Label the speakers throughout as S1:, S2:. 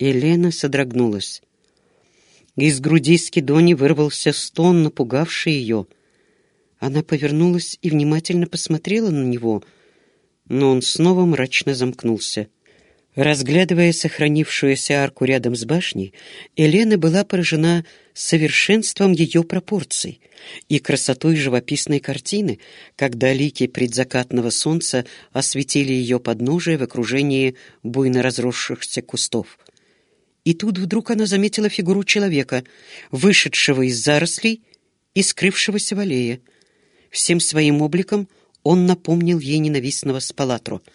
S1: Елена содрогнулась. Из груди Скидони вырвался стон, напугавший ее. Она повернулась и внимательно посмотрела на него, но он снова мрачно замкнулся. Разглядывая сохранившуюся арку рядом с башней, Елена была поражена совершенством ее пропорций и красотой живописной картины, когда лики предзакатного солнца осветили ее подножие в окружении буйно разросшихся кустов. И тут вдруг она заметила фигуру человека, вышедшего из зарослей и скрывшегося в аллее. Всем своим обликом он напомнил ей ненавистного Спалатру —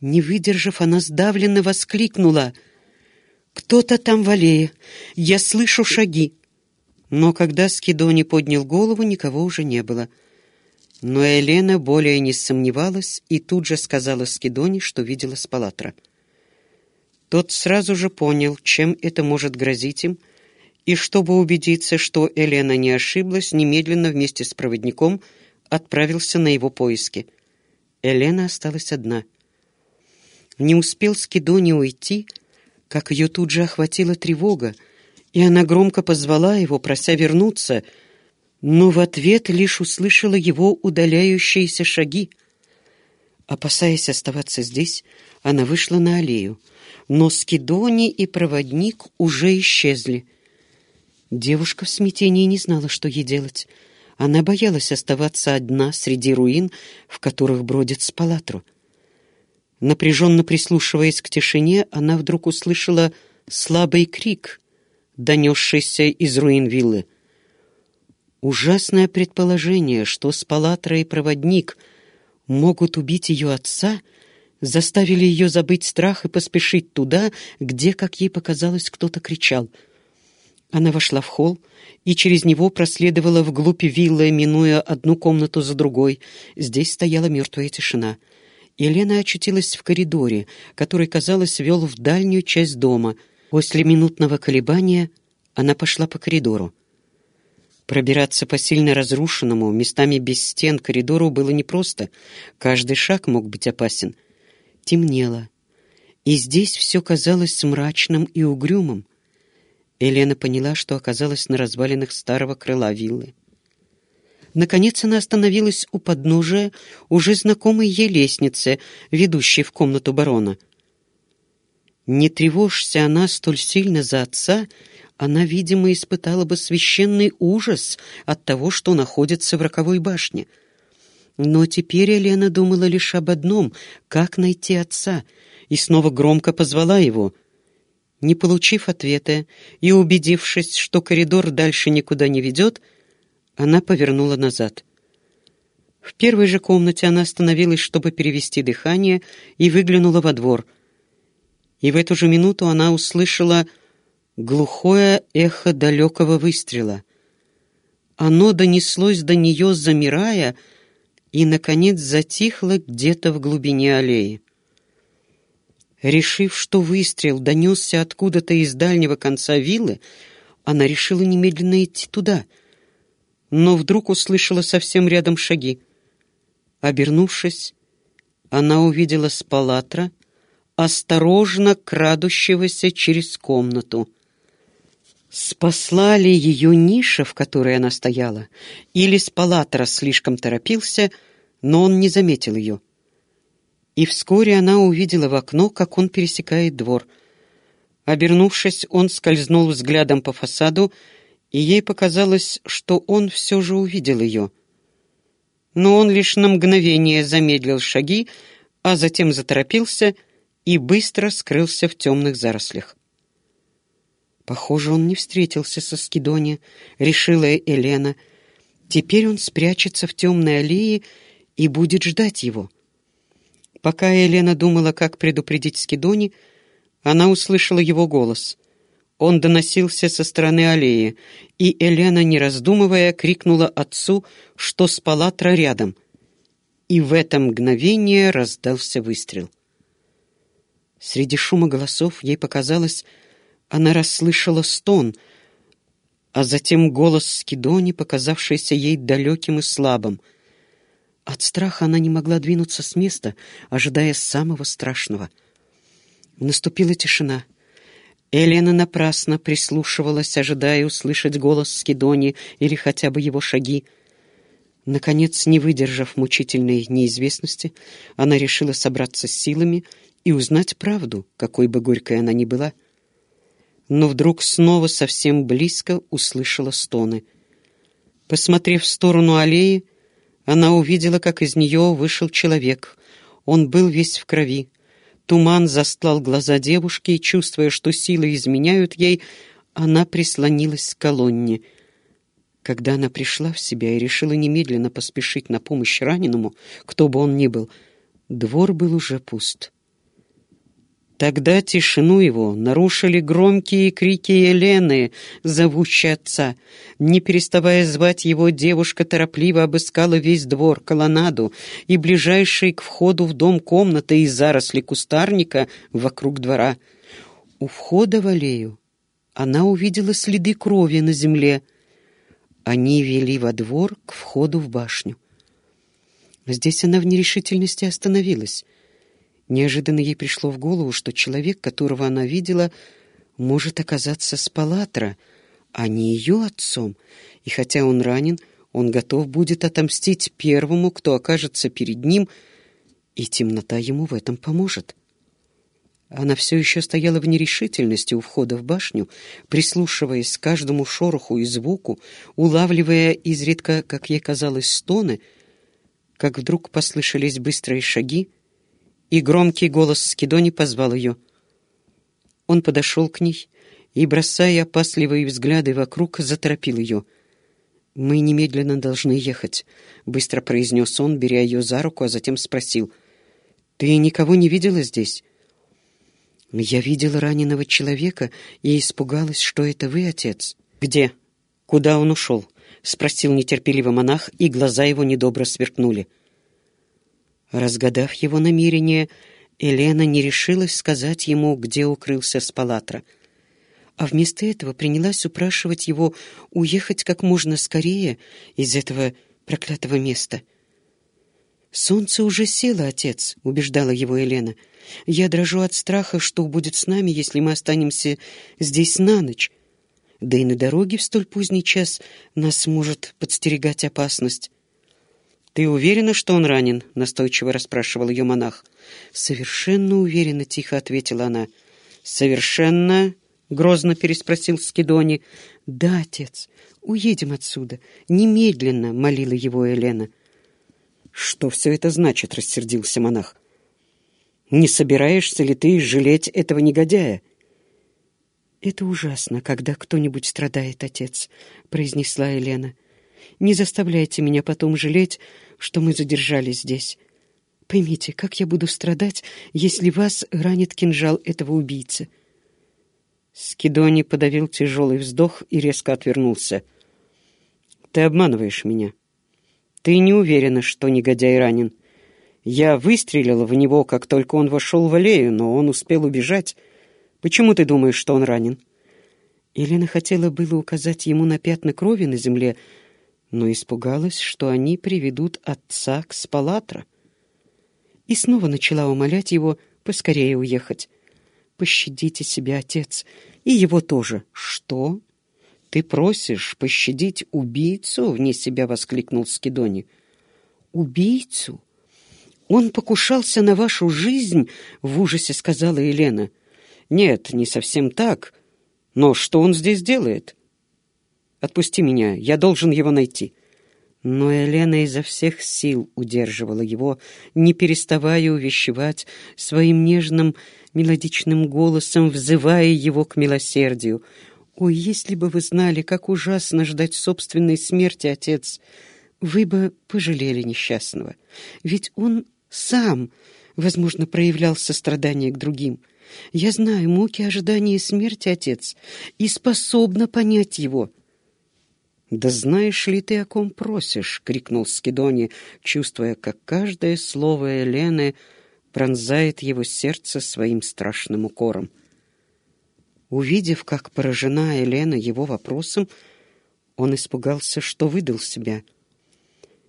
S1: не выдержав, она сдавленно воскликнула. «Кто-то там в аллее! Я слышу шаги!» Но когда Скидони поднял голову, никого уже не было. Но Елена более не сомневалась и тут же сказала Скидони, что видела Спалатра. Тот сразу же понял, чем это может грозить им, и, чтобы убедиться, что Елена не ошиблась, немедленно вместе с проводником отправился на его поиски. Елена осталась одна — не успел Скидони уйти, как ее тут же охватила тревога, и она громко позвала его, прося вернуться, но в ответ лишь услышала его удаляющиеся шаги. Опасаясь оставаться здесь, она вышла на аллею, но Скидони и проводник уже исчезли. Девушка в смятении не знала, что ей делать. Она боялась оставаться одна среди руин, в которых бродит Спалатру. Напряженно прислушиваясь к тишине, она вдруг услышала слабый крик, донесшийся из руин виллы. Ужасное предположение, что Спалатра и проводник могут убить ее отца, заставили ее забыть страх и поспешить туда, где, как ей показалось, кто-то кричал. Она вошла в холл и через него проследовала вглубь виллы, минуя одну комнату за другой. Здесь стояла мертвая тишина — Елена очутилась в коридоре, который, казалось, вел в дальнюю часть дома. После минутного колебания она пошла по коридору. Пробираться по сильно разрушенному, местами без стен коридору было непросто. Каждый шаг мог быть опасен. Темнело. И здесь все казалось мрачным и угрюмым. Елена поняла, что оказалась на развалинах старого крыла виллы. Наконец она остановилась у подножия уже знакомой ей лестницы, ведущей в комнату барона. Не тревожься она столь сильно за отца, она, видимо, испытала бы священный ужас от того, что находится в роковой башне. Но теперь Елена думала лишь об одном — как найти отца, и снова громко позвала его. Не получив ответа и убедившись, что коридор дальше никуда не ведет, — она повернула назад. В первой же комнате она остановилась, чтобы перевести дыхание, и выглянула во двор. И в эту же минуту она услышала глухое эхо далекого выстрела. Оно донеслось до нее, замирая, и, наконец, затихло где-то в глубине аллеи. Решив, что выстрел донесся откуда-то из дальнего конца виллы, она решила немедленно идти туда — но вдруг услышала совсем рядом шаги. Обернувшись, она увидела Спалатра, осторожно крадущегося через комнату. Спасла ли ее ниша, в которой она стояла, или Спалатра слишком торопился, но он не заметил ее. И вскоре она увидела в окно, как он пересекает двор. Обернувшись, он скользнул взглядом по фасаду и ей показалось, что он все же увидел ее. Но он лишь на мгновение замедлил шаги, а затем заторопился и быстро скрылся в темных зарослях. Похоже, он не встретился со Скидони, решила Елена. Теперь он спрячется в темной аллее и будет ждать его. Пока Елена думала, как предупредить Скидони, она услышала его голос. Он доносился со стороны аллеи, и Елена, не раздумывая, крикнула отцу, что спала Тра рядом. И в это мгновение раздался выстрел. Среди шума голосов ей показалось, она расслышала стон, а затем голос Скидони, показавшийся ей далеким и слабым. От страха она не могла двинуться с места, ожидая самого страшного. Наступила тишина — Елена напрасно прислушивалась, ожидая услышать голос Скидони или хотя бы его шаги. Наконец, не выдержав мучительной неизвестности, она решила собраться с силами и узнать правду, какой бы горькой она ни была. Но вдруг снова совсем близко услышала стоны. Посмотрев в сторону аллеи, она увидела, как из нее вышел человек. Он был весь в крови. Туман застлал глаза девушки, и, чувствуя, что силы изменяют ей, она прислонилась к колонне. Когда она пришла в себя и решила немедленно поспешить на помощь раненому, кто бы он ни был, двор был уже пуст. Тогда тишину его нарушили громкие крики Елены, зовущей отца. Не переставая звать его, девушка торопливо обыскала весь двор, колоннаду и ближайшие к входу в дом комнаты и заросли кустарника вокруг двора. У входа в аллею она увидела следы крови на земле. Они вели во двор к входу в башню. Здесь она в нерешительности остановилась — Неожиданно ей пришло в голову, что человек, которого она видела, может оказаться с Палатра, а не ее отцом, и хотя он ранен, он готов будет отомстить первому, кто окажется перед ним, и темнота ему в этом поможет. Она все еще стояла в нерешительности у входа в башню, прислушиваясь к каждому шороху и звуку, улавливая изредка, как ей казалось, стоны, как вдруг послышались быстрые шаги, и громкий голос Скидони позвал ее. Он подошел к ней и, бросая опасливые взгляды вокруг, заторопил ее. «Мы немедленно должны ехать», — быстро произнес он, беря ее за руку, а затем спросил. «Ты никого не видела здесь?» «Я видела раненого человека и испугалась, что это вы, отец». «Где? Куда он ушел?» — спросил нетерпеливо монах, и глаза его недобро сверкнули. Разгадав его намерение, Елена не решилась сказать ему, где укрылся Спалатра, а вместо этого принялась упрашивать его уехать как можно скорее из этого проклятого места. «Солнце уже село, отец», — убеждала его Елена. «Я дрожу от страха, что будет с нами, если мы останемся здесь на ночь. Да и на дороге в столь поздний час нас может подстерегать опасность». «Ты уверена, что он ранен?» — настойчиво расспрашивал ее монах. «Совершенно уверена», — тихо ответила она. «Совершенно?» — грозно переспросил Скидони. «Да, отец, уедем отсюда. Немедленно», — молила его Елена. «Что все это значит?» — рассердился монах. «Не собираешься ли ты жалеть этого негодяя?» «Это ужасно, когда кто-нибудь страдает, отец», — произнесла Елена. Не заставляйте меня потом жалеть, что мы задержались здесь. Поймите, как я буду страдать, если вас ранит кинжал этого убийцы?»
S2: Скидони подавил тяжелый вздох и резко отвернулся. «Ты обманываешь меня. Ты не уверена, что негодяй ранен. Я выстрелила в него, как только он вошел в аллею, но он успел убежать. Почему ты думаешь, что он ранен?»
S1: Елена хотела было указать ему на пятна крови на земле, но испугалась, что они приведут отца к Спалатра. И снова начала умолять его поскорее уехать. «Пощадите себя, отец, и его тоже». «Что? Ты просишь пощадить убийцу?» — вне себя воскликнул Скидони. «Убийцу? Он покушался на вашу жизнь?» — в ужасе сказала Елена.
S2: «Нет, не совсем так. Но что он здесь делает?» Отпусти меня, я должен его найти».
S1: Но Елена изо всех сил удерживала его, не переставая увещевать своим нежным мелодичным голосом, взывая его к милосердию. «Ой, если бы вы знали, как ужасно ждать собственной смерти, отец, вы бы пожалели несчастного. Ведь он сам, возможно, проявлял сострадание к другим. Я знаю муки ожидания смерти, отец, и способна понять его».
S2: «Да знаешь ли ты, о ком просишь?» — крикнул Скидони, чувствуя, как каждое слово Елены пронзает его сердце своим страшным укором. Увидев, как поражена Елена его вопросом, он испугался, что выдал себя.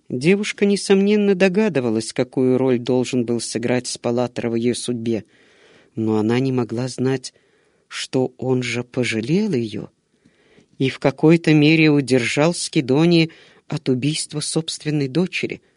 S2: Девушка, несомненно, догадывалась, какую роль должен был сыграть Спалатор в ее судьбе, но она не могла знать, что он же пожалел ее и в какой-то мере удержал Скидони от убийства собственной дочери —